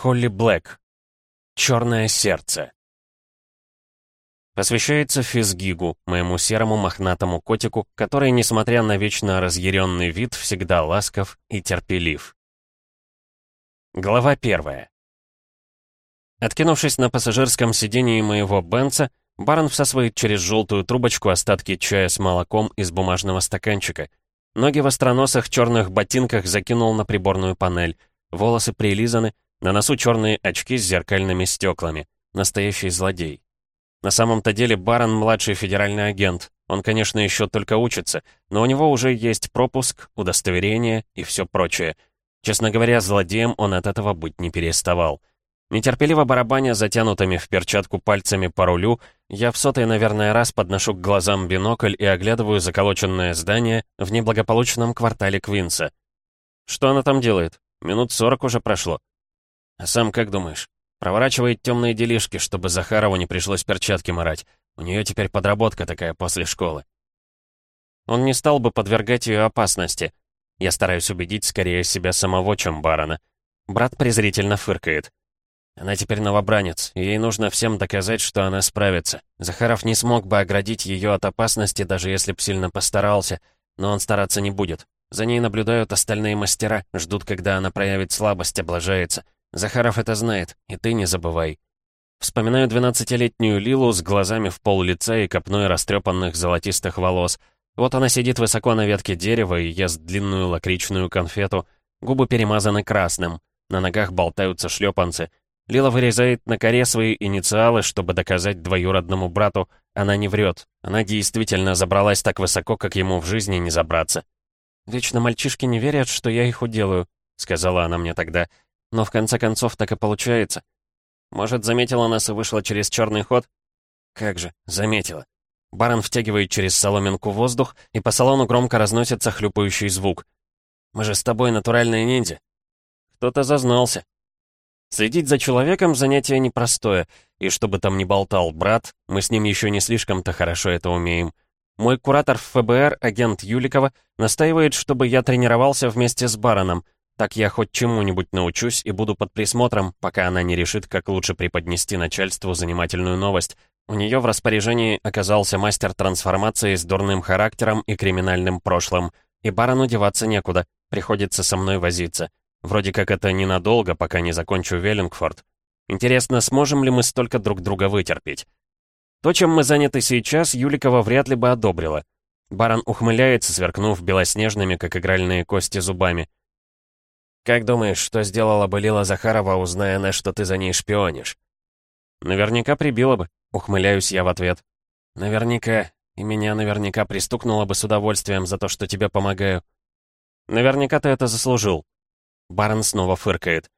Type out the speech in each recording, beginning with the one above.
Холли Блэк. Черное сердце. Посвящается Физгигу, моему серому мохнатому котику, который, несмотря на вечно разъяренный вид, всегда ласков и терпелив. Глава первая. Откинувшись на пассажирском сидении моего Бенца, Барон всасывает через желтую трубочку остатки чая с молоком из бумажного стаканчика. Ноги в остроносых черных ботинках закинул на приборную панель. Волосы прилизаны, на носу черные очки с зеркальными стеклами. Настоящий злодей. На самом-то деле Барон — младший федеральный агент. Он, конечно, еще только учится, но у него уже есть пропуск, удостоверение и все прочее. Честно говоря, злодеем он от этого быть не переставал. Нетерпеливо барабаня затянутыми в перчатку пальцами по рулю, я в сотый, наверное, раз подношу к глазам бинокль и оглядываю заколоченное здание в неблагополучном квартале Квинса. Что она там делает? Минут сорок уже прошло. А сам как думаешь? Проворачивает темные делишки, чтобы Захарову не пришлось перчатки морать. У нее теперь подработка такая после школы. Он не стал бы подвергать ее опасности. Я стараюсь убедить скорее себя самого, чем барона. Брат презрительно фыркает. Она теперь новобранец, и ей нужно всем доказать, что она справится. Захаров не смог бы оградить ее от опасности, даже если б сильно постарался, но он стараться не будет. За ней наблюдают остальные мастера, ждут, когда она проявит слабость, облажается. Захаров это знает, и ты не забывай. Вспоминаю двенадцатилетнюю Лилу с глазами в пол лица и копной растрепанных золотистых волос. Вот она сидит высоко на ветке дерева и ест длинную лакричную конфету. Губы перемазаны красным. На ногах болтаются шлепанцы. Лила вырезает на коре свои инициалы, чтобы доказать двоюродному брату, она не врет. Она действительно забралась так высоко, как ему в жизни не забраться. «Вечно мальчишки не верят, что я их уделаю», — сказала она мне тогда. «Но в конце концов так и получается». «Может, заметила нас и вышла через черный ход?» «Как же, заметила». Барон втягивает через соломинку воздух, и по салону громко разносится хлюпающий звук. «Мы же с тобой натуральные ниндзя». «Кто-то зазнался», Следить за человеком — занятие непростое, и чтобы там ни болтал брат, мы с ним еще не слишком-то хорошо это умеем. Мой куратор в ФБР, агент Юликова, настаивает, чтобы я тренировался вместе с бароном. Так я хоть чему-нибудь научусь и буду под присмотром, пока она не решит, как лучше преподнести начальству занимательную новость. У нее в распоряжении оказался мастер трансформации с дурным характером и криминальным прошлым. И барону деваться некуда, приходится со мной возиться. Вроде как это ненадолго, пока не закончу Веллингфорд. Интересно, сможем ли мы столько друг друга вытерпеть? То, чем мы заняты сейчас, Юликова вряд ли бы одобрила. Барон ухмыляется, сверкнув белоснежными, как игральные кости, зубами. «Как думаешь, что сделала бы Лила Захарова, узная она, что ты за ней шпионишь?» «Наверняка прибила бы», — ухмыляюсь я в ответ. «Наверняка. И меня наверняка пристукнула бы с удовольствием за то, что тебе помогаю». «Наверняка ты это заслужил», Барон снова фыркает.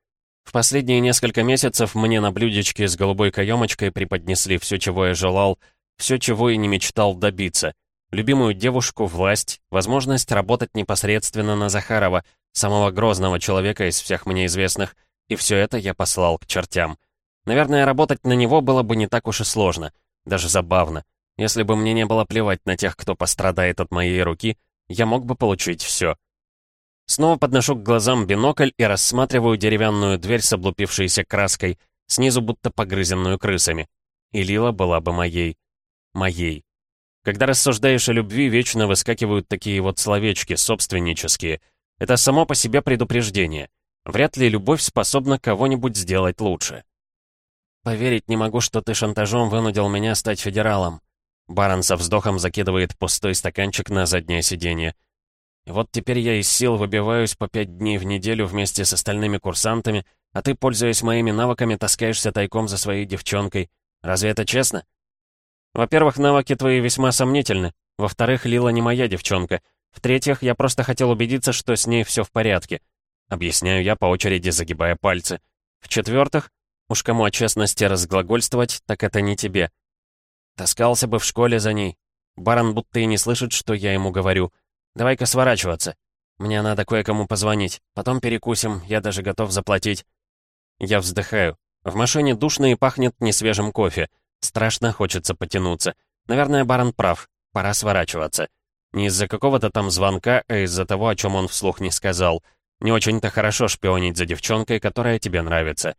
В последние несколько месяцев мне на блюдечке с голубой каемочкой преподнесли все, чего я желал, все, чего и не мечтал добиться. Любимую девушку, власть, возможность работать непосредственно на Захарова, самого грозного человека из всех мне известных, и все это я послал к чертям. Наверное, работать на него было бы не так уж и сложно, даже забавно. Если бы мне не было плевать на тех, кто пострадает от моей руки, я мог бы получить все. Снова подношу к глазам бинокль и рассматриваю деревянную дверь с облупившейся краской, снизу будто погрызенную крысами. И Лила была бы моей. Моей. Когда рассуждаешь о любви, вечно выскакивают такие вот словечки, собственнические. Это само по себе предупреждение. Вряд ли любовь способна кого-нибудь сделать лучше. «Поверить не могу, что ты шантажом вынудил меня стать федералом». Барон со вздохом закидывает пустой стаканчик на заднее сиденье. Вот теперь я из сил выбиваюсь по пять дней в неделю вместе с остальными курсантами, а ты, пользуясь моими навыками, таскаешься тайком за своей девчонкой. Разве это честно? Во-первых, навыки твои весьма сомнительны. Во-вторых, Лила не моя девчонка. В-третьих, я просто хотел убедиться, что с ней все в порядке. Объясняю я по очереди, загибая пальцы. В-четвертых, уж кому о честности разглагольствовать, так это не тебе. Таскался бы в школе за ней. Барон будто и не слышит, что я ему говорю. Давай-ка сворачиваться. Мне надо кое-кому позвонить. Потом перекусим, я даже готов заплатить». Я вздыхаю. В машине душно и пахнет несвежим кофе. Страшно хочется потянуться. Наверное, барон прав. Пора сворачиваться. Не из-за какого-то там звонка, а из-за того, о чем он вслух не сказал. Не очень-то хорошо шпионить за девчонкой, которая тебе нравится.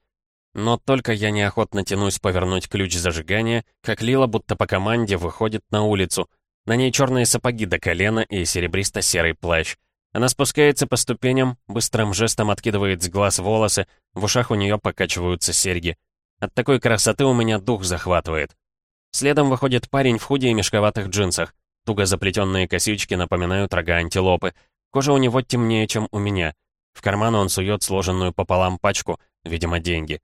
Но только я неохотно тянусь повернуть ключ зажигания, как Лила будто по команде выходит на улицу. На ней черные сапоги до колена и серебристо-серый плащ. Она спускается по ступеням, быстрым жестом откидывает с глаз волосы, в ушах у нее покачиваются серьги. От такой красоты у меня дух захватывает. Следом выходит парень в худи и мешковатых джинсах. Туго заплетенные косички напоминают рога антилопы. Кожа у него темнее, чем у меня. В карман он сует сложенную пополам пачку, видимо, деньги.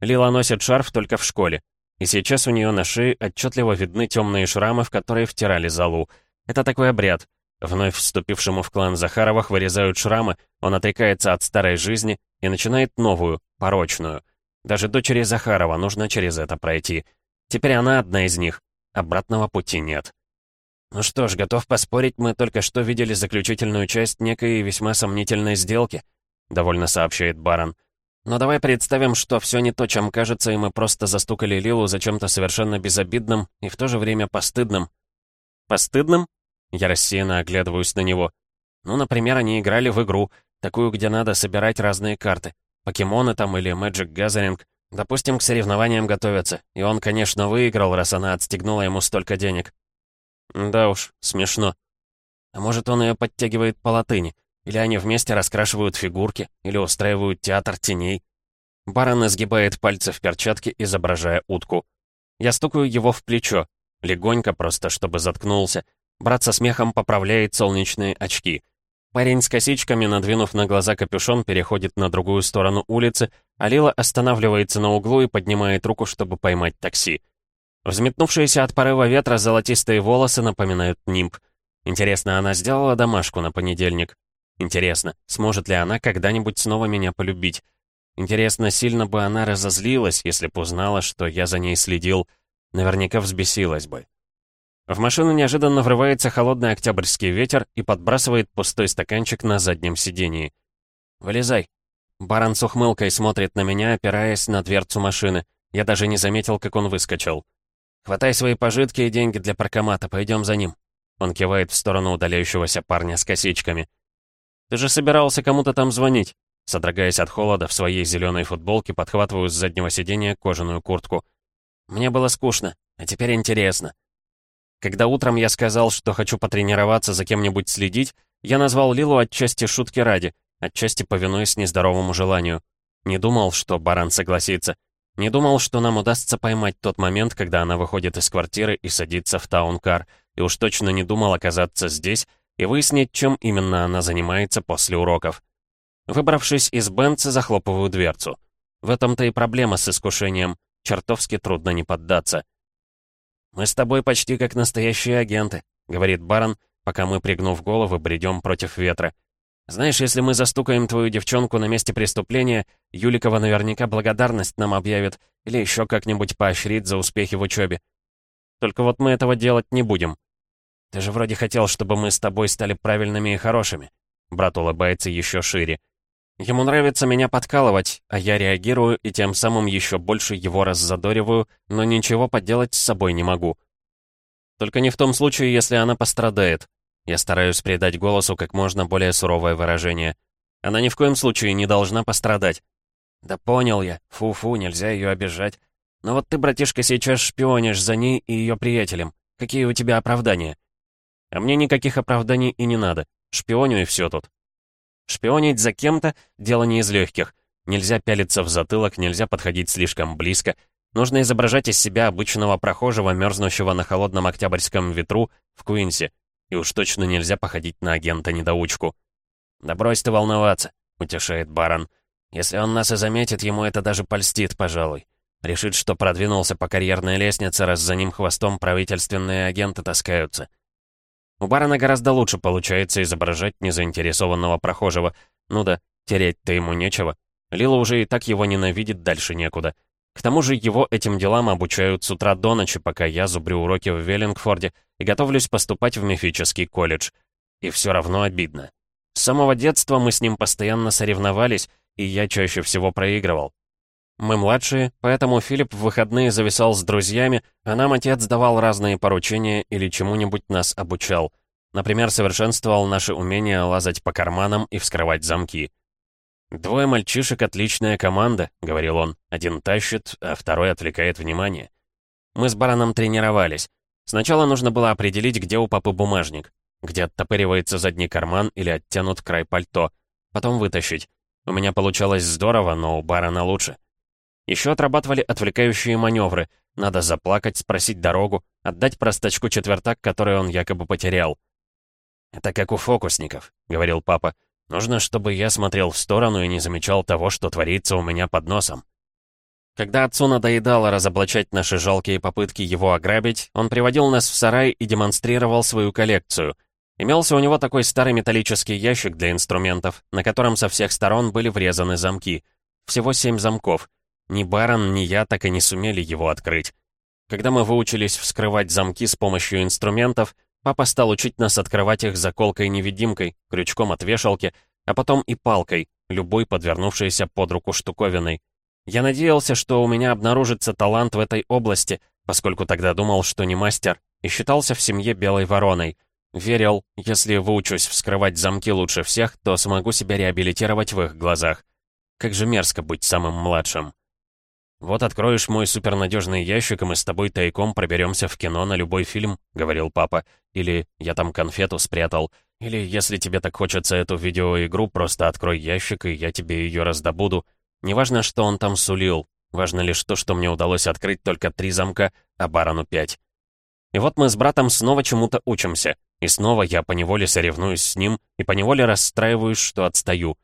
Лила носит шарф только в школе. И сейчас у нее на шее отчетливо видны темные шрамы, в которые втирали залу. Это такой обряд. Вновь вступившему в клан Захаровых вырезают шрамы, он отрекается от старой жизни и начинает новую, порочную. Даже дочери Захарова нужно через это пройти. Теперь она одна из них. Обратного пути нет. Ну что ж, готов поспорить, мы только что видели заключительную часть некой весьма сомнительной сделки, довольно сообщает Барон. Но давай представим, что все не то, чем кажется, и мы просто застукали Лилу за чем-то совершенно безобидным и в то же время постыдным. Постыдным? Я рассеянно оглядываюсь на него. Ну, например, они играли в игру, такую, где надо собирать разные карты. Покемоны там или Magic Gathering. Допустим, к соревнованиям готовятся. И он, конечно, выиграл, раз она отстегнула ему столько денег. Да уж, смешно. А может, он ее подтягивает по латыни? Или они вместе раскрашивают фигурки? Или устраивают театр теней? Барон изгибает пальцы в перчатке, изображая утку. Я стукаю его в плечо. Легонько, просто чтобы заткнулся. Брат со смехом поправляет солнечные очки. Парень с косичками, надвинув на глаза капюшон, переходит на другую сторону улицы, а Лила останавливается на углу и поднимает руку, чтобы поймать такси. Взметнувшиеся от порыва ветра золотистые волосы напоминают нимб. Интересно, она сделала домашку на понедельник? Интересно, сможет ли она когда-нибудь снова меня полюбить? Интересно, сильно бы она разозлилась, если бы узнала, что я за ней следил. Наверняка взбесилась бы. В машину неожиданно врывается холодный октябрьский ветер и подбрасывает пустой стаканчик на заднем сидении. «Вылезай». Барон с ухмылкой смотрит на меня, опираясь на дверцу машины. Я даже не заметил, как он выскочил. «Хватай свои пожитки и деньги для паркомата, пойдем за ним». Он кивает в сторону удаляющегося парня с косичками. «Ты же собирался кому-то там звонить?» Содрогаясь от холода, в своей зеленой футболке подхватываю с заднего сиденья кожаную куртку. «Мне было скучно, а теперь интересно». Когда утром я сказал, что хочу потренироваться за кем-нибудь следить, я назвал Лилу отчасти шутки ради, отчасти повинуясь нездоровому желанию. Не думал, что баран согласится. Не думал, что нам удастся поймать тот момент, когда она выходит из квартиры и садится в таункар, и уж точно не думал оказаться здесь и выяснить, чем именно она занимается после уроков. Выбравшись из Бенца, захлопываю дверцу. В этом-то и проблема с искушением. Чертовски трудно не поддаться. «Мы с тобой почти как настоящие агенты», — говорит барон, пока мы, пригнув головы, бредем против ветра. «Знаешь, если мы застукаем твою девчонку на месте преступления, Юликова наверняка благодарность нам объявит или еще как-нибудь поощрит за успехи в учебе. Только вот мы этого делать не будем. Ты же вроде хотел, чтобы мы с тобой стали правильными и хорошими». Брат улыбается еще шире. Ему нравится меня подкалывать, а я реагирую и тем самым еще больше его раззадориваю, но ничего поделать с собой не могу. Только не в том случае, если она пострадает. Я стараюсь придать голосу как можно более суровое выражение. Она ни в коем случае не должна пострадать. Да понял я. Фу-фу, нельзя ее обижать. Но вот ты, братишка, сейчас шпионишь за ней и ее приятелем. Какие у тебя оправдания? А мне никаких оправданий и не надо. Шпионю и все тут. Шпионить за кем-то — дело не из легких. Нельзя пялиться в затылок, нельзя подходить слишком близко. Нужно изображать из себя обычного прохожего, мерзнущего на холодном октябрьском ветру в Куинсе. И уж точно нельзя походить на агента-недоучку. «Да брось ты волноваться», — утешает барон. «Если он нас и заметит, ему это даже польстит, пожалуй. Решит, что продвинулся по карьерной лестнице, раз за ним хвостом правительственные агенты таскаются. У барона гораздо лучше получается изображать незаинтересованного прохожего. Ну да, терять-то ему нечего. Лила уже и так его ненавидит, дальше некуда. К тому же его этим делам обучают с утра до ночи, пока я зубрю уроки в Веллингфорде и готовлюсь поступать в мифический колледж. И все равно обидно. С самого детства мы с ним постоянно соревновались, и я чаще всего проигрывал. Мы младшие, поэтому Филипп в выходные зависал с друзьями, а нам отец давал разные поручения или чему-нибудь нас обучал. Например, совершенствовал наши умения лазать по карманам и вскрывать замки. «Двое мальчишек — отличная команда», — говорил он. «Один тащит, а второй отвлекает внимание». Мы с бараном тренировались. Сначала нужно было определить, где у папы бумажник, где оттопыривается задний карман или оттянут край пальто. Потом вытащить. У меня получалось здорово, но у барана лучше. Еще отрабатывали отвлекающие маневры. Надо заплакать, спросить дорогу, отдать простачку четвертак, который он якобы потерял. «Это как у фокусников», — говорил папа. «Нужно, чтобы я смотрел в сторону и не замечал того, что творится у меня под носом». Когда отцу надоедало разоблачать наши жалкие попытки его ограбить, он приводил нас в сарай и демонстрировал свою коллекцию. Имелся у него такой старый металлический ящик для инструментов, на котором со всех сторон были врезаны замки. Всего семь замков. Ни Барон, ни я так и не сумели его открыть. Когда мы выучились вскрывать замки с помощью инструментов, папа стал учить нас открывать их заколкой-невидимкой, крючком от вешалки, а потом и палкой, любой подвернувшейся под руку штуковиной. Я надеялся, что у меня обнаружится талант в этой области, поскольку тогда думал, что не мастер, и считался в семье белой вороной. Верил, если выучусь вскрывать замки лучше всех, то смогу себя реабилитировать в их глазах. Как же мерзко быть самым младшим. «Вот откроешь мой супернадежный ящик, и мы с тобой тайком проберемся в кино на любой фильм», — говорил папа. «Или я там конфету спрятал. Или, если тебе так хочется эту видеоигру, просто открой ящик, и я тебе ее раздобуду. Неважно, что он там сулил. Важно лишь то, что мне удалось открыть только три замка, а барону пять. И вот мы с братом снова чему-то учимся. И снова я поневоле соревнуюсь с ним и поневоле расстраиваюсь, что отстаю.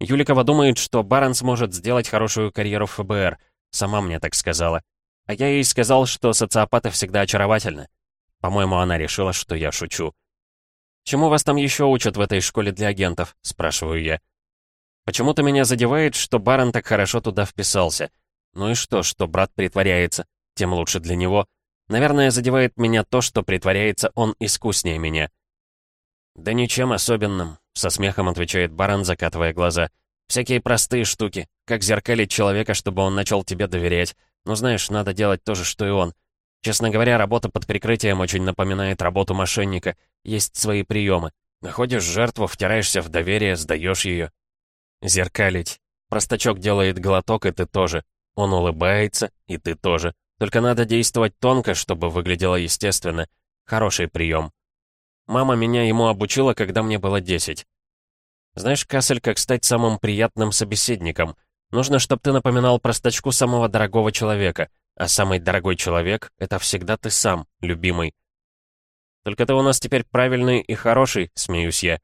Юликова думает, что барон сможет сделать хорошую карьеру в ФБР. Сама мне так сказала. А я ей сказал, что социопаты всегда очаровательны. По-моему, она решила, что я шучу. «Чему вас там еще учат в этой школе для агентов?» — спрашиваю я. Почему-то меня задевает, что Барон так хорошо туда вписался. Ну и что, что брат притворяется? Тем лучше для него. Наверное, задевает меня то, что притворяется он искуснее меня. «Да ничем особенным», — со смехом отвечает Барон, закатывая глаза. «Всякие простые штуки. Как зеркалить человека, чтобы он начал тебе доверять. Ну, знаешь, надо делать то же, что и он. Честно говоря, работа под прикрытием очень напоминает работу мошенника. Есть свои приемы. Находишь жертву, втираешься в доверие, сдаешь ее. Зеркалить. Простачок делает глоток, и ты тоже. Он улыбается, и ты тоже. Только надо действовать тонко, чтобы выглядело естественно. Хороший прием. Мама меня ему обучила, когда мне было 10. Знаешь, Кассель, как стать самым приятным собеседником? Нужно, чтобы ты напоминал простачку самого дорогого человека. А самый дорогой человек — это всегда ты сам, любимый. Только ты у нас теперь правильный и хороший, смеюсь я.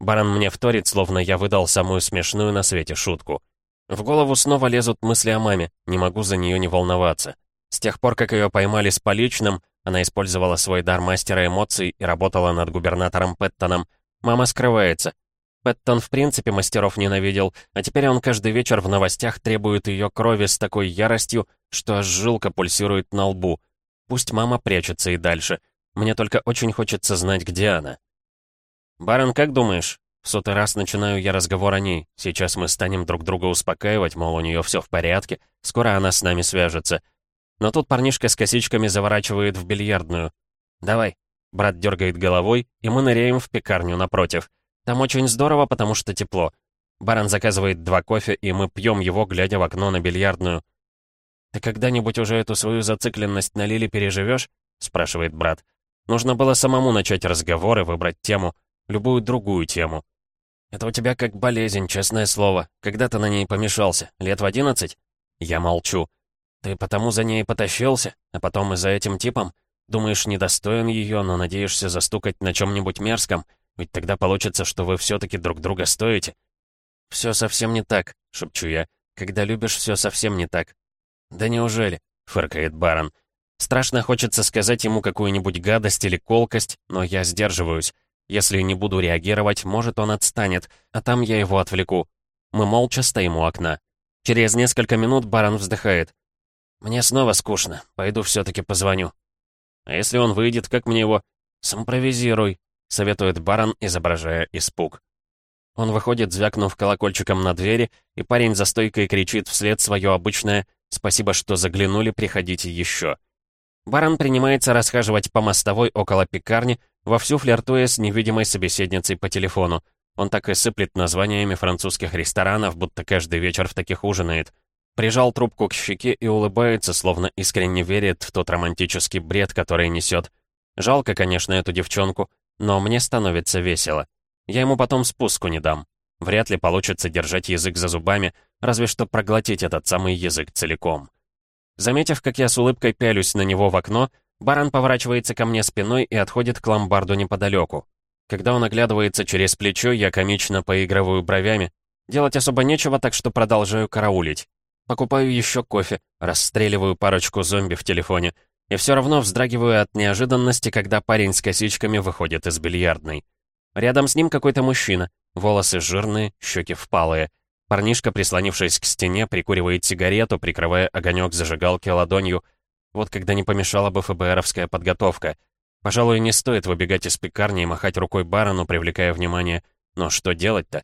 Барон мне вторит, словно я выдал самую смешную на свете шутку. В голову снова лезут мысли о маме, не могу за нее не волноваться. С тех пор, как ее поймали с поличным, она использовала свой дар мастера эмоций и работала над губернатором Пэттоном. Мама скрывается. Пэттон в принципе мастеров ненавидел, а теперь он каждый вечер в новостях требует ее крови с такой яростью, что аж жилка пульсирует на лбу. Пусть мама прячется и дальше. Мне только очень хочется знать, где она. «Барон, как думаешь?» В сотый раз начинаю я разговор о ней. Сейчас мы станем друг друга успокаивать, мол, у нее все в порядке, скоро она с нами свяжется. Но тут парнишка с косичками заворачивает в бильярдную. «Давай». Брат дергает головой, и мы ныряем в пекарню напротив. Там очень здорово, потому что тепло. Барон заказывает два кофе, и мы пьем его, глядя в окно на бильярдную. «Ты когда-нибудь уже эту свою зацикленность на Лиле переживешь?» — спрашивает брат. «Нужно было самому начать разговор и выбрать тему» любую другую тему. Это у тебя как болезнь, честное слово. Когда ты на ней помешался? Лет в одиннадцать? Я молчу. Ты потому за ней потащился, а потом и за этим типом? Думаешь, недостоин ее, но надеешься застукать на чем-нибудь мерзком? Ведь тогда получится, что вы все-таки друг друга стоите. Все совсем не так, шепчу я. Когда любишь, все совсем не так. Да неужели? фыркает барон. Страшно хочется сказать ему какую-нибудь гадость или колкость, но я сдерживаюсь. Если не буду реагировать, может, он отстанет, а там я его отвлеку. Мы молча стоим у окна. Через несколько минут барон вздыхает. «Мне снова скучно. Пойду все-таки позвоню». «А если он выйдет, как мне его?» «Сампровизируй», — советует барон, изображая испуг. Он выходит, звякнув колокольчиком на двери, и парень за стойкой кричит вслед свое обычное «Спасибо, что заглянули, приходите еще». Барон принимается расхаживать по мостовой около пекарни, вовсю флиртуя с невидимой собеседницей по телефону. Он так и сыплет названиями французских ресторанов, будто каждый вечер в таких ужинает. Прижал трубку к щеке и улыбается, словно искренне верит в тот романтический бред, который несет. Жалко, конечно, эту девчонку, но мне становится весело. Я ему потом спуску не дам. Вряд ли получится держать язык за зубами, разве что проглотить этот самый язык целиком. Заметив, как я с улыбкой пялюсь на него в окно, барон поворачивается ко мне спиной и отходит к ломбарду неподалеку. Когда он оглядывается через плечо, я комично поигрываю бровями. Делать особо нечего, так что продолжаю караулить. Покупаю еще кофе, расстреливаю парочку зомби в телефоне. И все равно вздрагиваю от неожиданности, когда парень с косичками выходит из бильярдной. Рядом с ним какой-то мужчина. Волосы жирные, щеки впалые. Парнишка, прислонившись к стене, прикуривает сигарету, прикрывая огонек зажигалки ладонью. Вот когда не помешала бы ФБРовская подготовка. Пожалуй, не стоит выбегать из пекарни и махать рукой барону, привлекая внимание. Но что делать-то?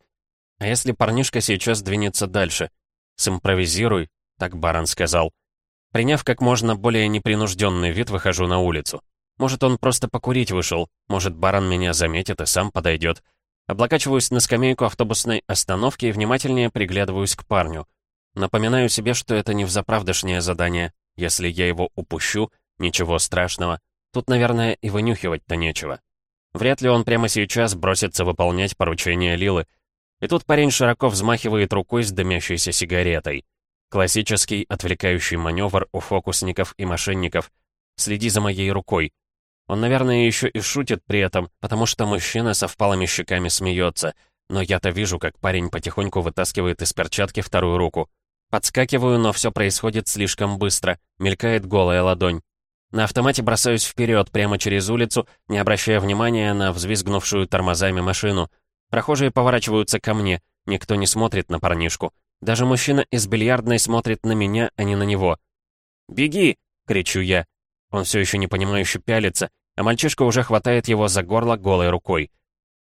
А если парнишка сейчас двинется дальше? «Симпровизируй», — так барон сказал. Приняв как можно более непринужденный вид, выхожу на улицу. Может, он просто покурить вышел, может, барон меня заметит и сам подойдет. Облокачиваюсь на скамейку автобусной остановки и внимательнее приглядываюсь к парню. Напоминаю себе, что это не взаправдошнее задание. Если я его упущу, ничего страшного. Тут, наверное, и вынюхивать-то нечего. Вряд ли он прямо сейчас бросится выполнять поручение Лилы, и тут парень широко взмахивает рукой с дымящейся сигаретой. Классический отвлекающий маневр у фокусников и мошенников. Следи за моей рукой. Он, наверное, еще и шутит при этом, потому что мужчина со впалыми щеками смеется. Но я-то вижу, как парень потихоньку вытаскивает из перчатки вторую руку. Подскакиваю, но все происходит слишком быстро. Мелькает голая ладонь. На автомате бросаюсь вперед, прямо через улицу, не обращая внимания на взвизгнувшую тормозами машину — Прохожие поворачиваются ко мне. Никто не смотрит на парнишку. Даже мужчина из бильярдной смотрит на меня, а не на него. «Беги!» — кричу я. Он все еще непонимающе пялится, а мальчишка уже хватает его за горло голой рукой.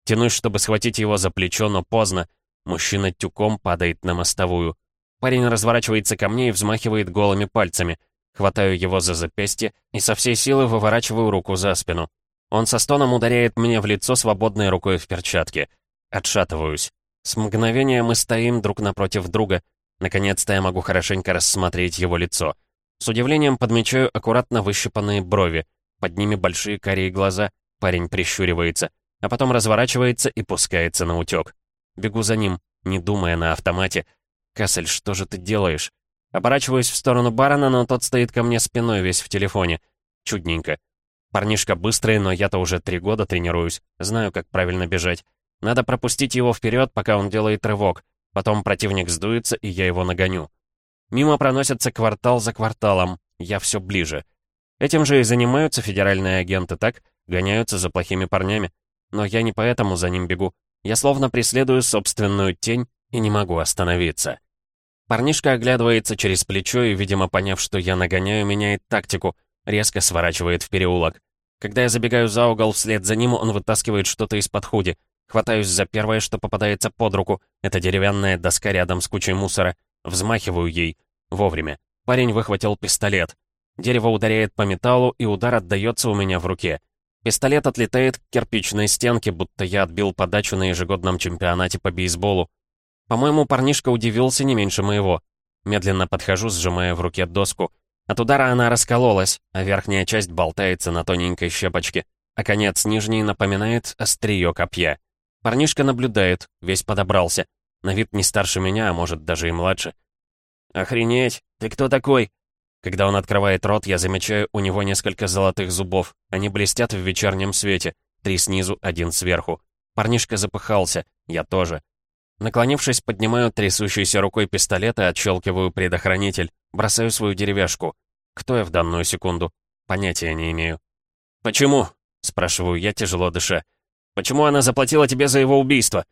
Тянусь, чтобы схватить его за плечо, но поздно. Мужчина тюком падает на мостовую. Парень разворачивается ко мне и взмахивает голыми пальцами. Хватаю его за запястье и со всей силы выворачиваю руку за спину. Он со стоном ударяет мне в лицо свободной рукой в перчатке. Отшатываюсь. С мгновения мы стоим друг напротив друга. Наконец-то я могу хорошенько рассмотреть его лицо. С удивлением подмечаю аккуратно выщипанные брови. Под ними большие карие глаза. Парень прищуривается, а потом разворачивается и пускается на утёк. Бегу за ним, не думая на автомате. «Кассель, что же ты делаешь?» Оборачиваюсь в сторону барона, но тот стоит ко мне спиной весь в телефоне. Чудненько. Парнишка быстрый, но я-то уже три года тренируюсь. Знаю, как правильно бежать. Надо пропустить его вперед, пока он делает рывок. Потом противник сдуется, и я его нагоню. Мимо проносится квартал за кварталом. Я все ближе. Этим же и занимаются федеральные агенты, так? Гоняются за плохими парнями. Но я не поэтому за ним бегу. Я словно преследую собственную тень и не могу остановиться. Парнишка оглядывается через плечо и, видимо, поняв, что я нагоняю, меняет тактику, резко сворачивает в переулок. Когда я забегаю за угол вслед за ним, он вытаскивает что-то из-под худи. Хватаюсь за первое, что попадается под руку. Это деревянная доска рядом с кучей мусора. Взмахиваю ей. Вовремя. Парень выхватил пистолет. Дерево ударяет по металлу, и удар отдается у меня в руке. Пистолет отлетает к кирпичной стенке, будто я отбил подачу на ежегодном чемпионате по бейсболу. По-моему, парнишка удивился не меньше моего. Медленно подхожу, сжимая в руке доску. От удара она раскололась, а верхняя часть болтается на тоненькой щепочке, а конец нижней напоминает острие копья. Парнишка наблюдает, весь подобрался. На вид не старше меня, а может, даже и младше. «Охренеть! Ты кто такой?» Когда он открывает рот, я замечаю у него несколько золотых зубов. Они блестят в вечернем свете. Три снизу, один сверху. Парнишка запыхался. Я тоже. Наклонившись, поднимаю трясущейся рукой пистолет и отщелкиваю предохранитель. Бросаю свою деревяшку. Кто я в данную секунду? Понятия не имею. «Почему?» — спрашиваю я, тяжело дыша. Почему она заплатила тебе за его убийство?»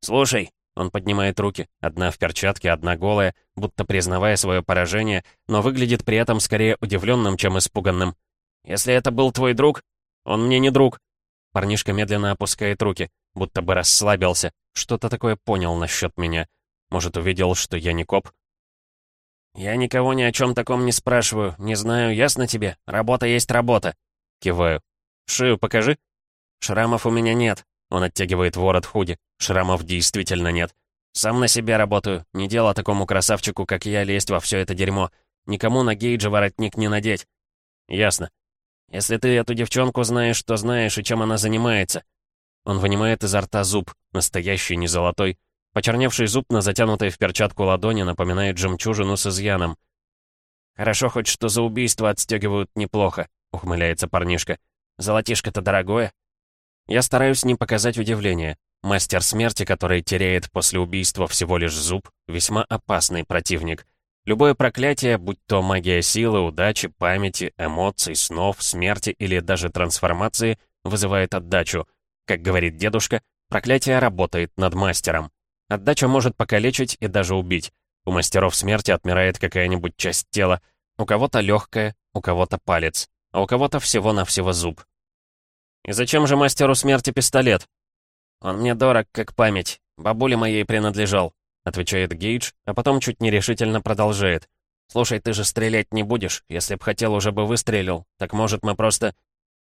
«Слушай», — он поднимает руки, одна в перчатке, одна голая, будто признавая свое поражение, но выглядит при этом скорее удивленным, чем испуганным. «Если это был твой друг, он мне не друг». Парнишка медленно опускает руки, будто бы расслабился, что-то такое понял насчет меня. Может, увидел, что я не коп? «Я никого ни о чем таком не спрашиваю, не знаю, ясно тебе? Работа есть работа». Киваю. «Шею покажи». «Шрамов у меня нет», Он оттягивает ворот худи. Шрамов действительно нет. Сам на себя работаю. Не дело такому красавчику, как я, лезть во все это дерьмо. Никому на Гейджа воротник не надеть. Ясно. Если ты эту девчонку знаешь, то знаешь, и чем она занимается. Он вынимает изо рта зуб, настоящий, не золотой. Почерневший зуб на затянутой в перчатку ладони напоминает жемчужину с изъяном. «Хорошо хоть что за убийство отстегивают неплохо», — ухмыляется парнишка. «Золотишко-то дорогое». Я стараюсь не показать удивления. Мастер смерти, который теряет после убийства всего лишь зуб, весьма опасный противник. Любое проклятие, будь то магия силы, удачи, памяти, эмоций, снов, смерти или даже трансформации, вызывает отдачу. Как говорит дедушка, проклятие работает над мастером. Отдача может покалечить и даже убить. У мастеров смерти отмирает какая-нибудь часть тела. У кого-то легкая, у кого-то палец, а у кого-то всего-навсего зуб. «И зачем же мастеру смерти пистолет?» «Он мне дорог, как память. Бабуле моей принадлежал», — отвечает Гейдж, а потом чуть нерешительно продолжает. «Слушай, ты же стрелять не будешь. Если б хотел, уже бы выстрелил. Так может, мы просто...»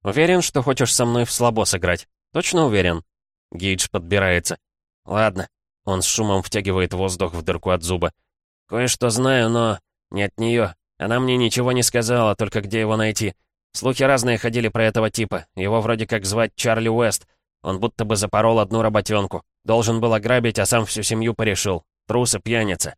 «Уверен, что хочешь со мной в слабо сыграть? Точно уверен?» Гейдж подбирается. «Ладно». Он с шумом втягивает воздух в дырку от зуба. «Кое-что знаю, но не от нее. Она мне ничего не сказала, только где его найти. Слухи разные ходили про этого типа. Его вроде как звать Чарли Уэст. Он будто бы запорол одну работенку. Должен был ограбить, а сам всю семью порешил. Трус и пьяница.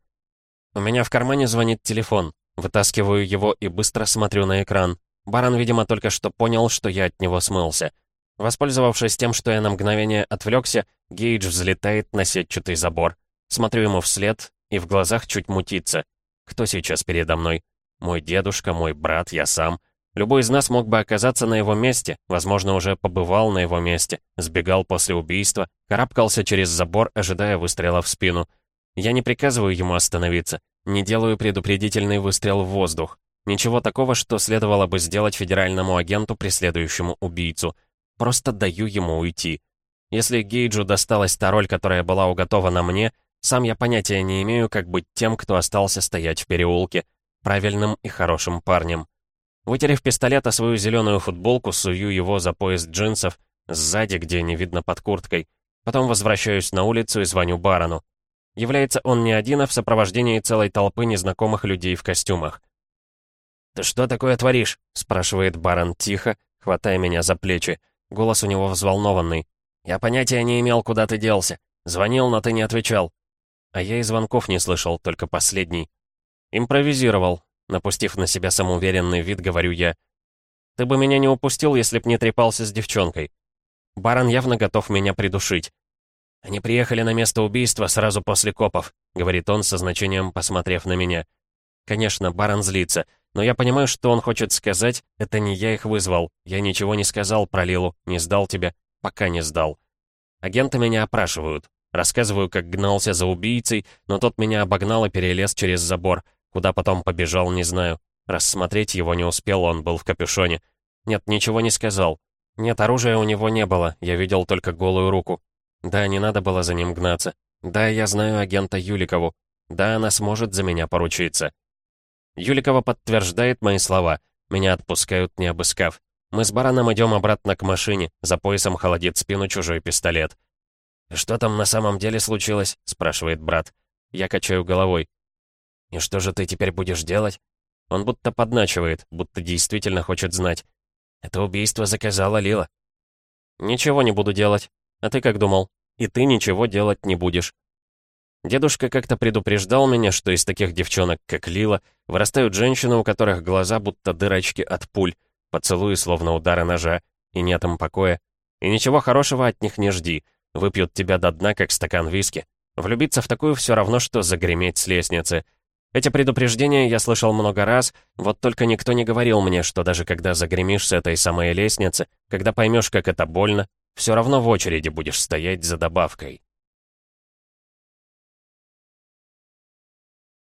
У меня в кармане звонит телефон. Вытаскиваю его и быстро смотрю на экран. Барон, видимо, только что понял, что я от него смылся. Воспользовавшись тем, что я на мгновение отвлекся, Гейдж взлетает на сетчатый забор. Смотрю ему вслед, и в глазах чуть мутится. Кто сейчас передо мной? Мой дедушка, мой брат, я сам — Любой из нас мог бы оказаться на его месте, возможно, уже побывал на его месте, сбегал после убийства, карабкался через забор, ожидая выстрела в спину. Я не приказываю ему остановиться, не делаю предупредительный выстрел в воздух. Ничего такого, что следовало бы сделать федеральному агенту, преследующему убийцу. Просто даю ему уйти. Если Гейджу досталась та роль, которая была уготована мне, сам я понятия не имею, как быть тем, кто остался стоять в переулке, правильным и хорошим парнем. Вытерев пистолет о свою зеленую футболку, сую его за пояс джинсов, сзади, где не видно под курткой. Потом возвращаюсь на улицу и звоню барону. Является он не один, а в сопровождении целой толпы незнакомых людей в костюмах. «Ты что такое творишь?» — спрашивает барон тихо, хватая меня за плечи. Голос у него взволнованный. «Я понятия не имел, куда ты делся. Звонил, но ты не отвечал». А я и звонков не слышал, только последний. Импровизировал, Напустив на себя самоуверенный вид, говорю я. «Ты бы меня не упустил, если б не трепался с девчонкой. Барон явно готов меня придушить. «Они приехали на место убийства сразу после копов», — говорит он со значением, посмотрев на меня. Конечно, барон злится, но я понимаю, что он хочет сказать, это не я их вызвал. Я ничего не сказал про Лилу, не сдал тебя, пока не сдал. Агенты меня опрашивают. Рассказываю, как гнался за убийцей, но тот меня обогнал и перелез через забор. Куда потом побежал, не знаю. Рассмотреть его не успел, он был в капюшоне. Нет, ничего не сказал. Нет, оружия у него не было, я видел только голую руку. Да, не надо было за ним гнаться. Да, я знаю агента Юликову. Да, она сможет за меня поручиться. Юликова подтверждает мои слова. Меня отпускают, не обыскав. Мы с бароном идем обратно к машине. За поясом холодит спину чужой пистолет. «Что там на самом деле случилось?» — спрашивает брат. Я качаю головой. «И что же ты теперь будешь делать?» Он будто подначивает, будто действительно хочет знать. «Это убийство заказала Лила». «Ничего не буду делать. А ты как думал? И ты ничего делать не будешь». Дедушка как-то предупреждал меня, что из таких девчонок, как Лила, вырастают женщины, у которых глаза будто дырочки от пуль, поцелуи словно удары ножа, и нет им покоя. И ничего хорошего от них не жди. Выпьют тебя до дна, как стакан виски. Влюбиться в такую все равно, что загреметь с лестницы. Эти предупреждения я слышал много раз, вот только никто не говорил мне, что даже когда загремишь с этой самой лестницы, когда поймешь, как это больно, все равно в очереди будешь стоять за добавкой.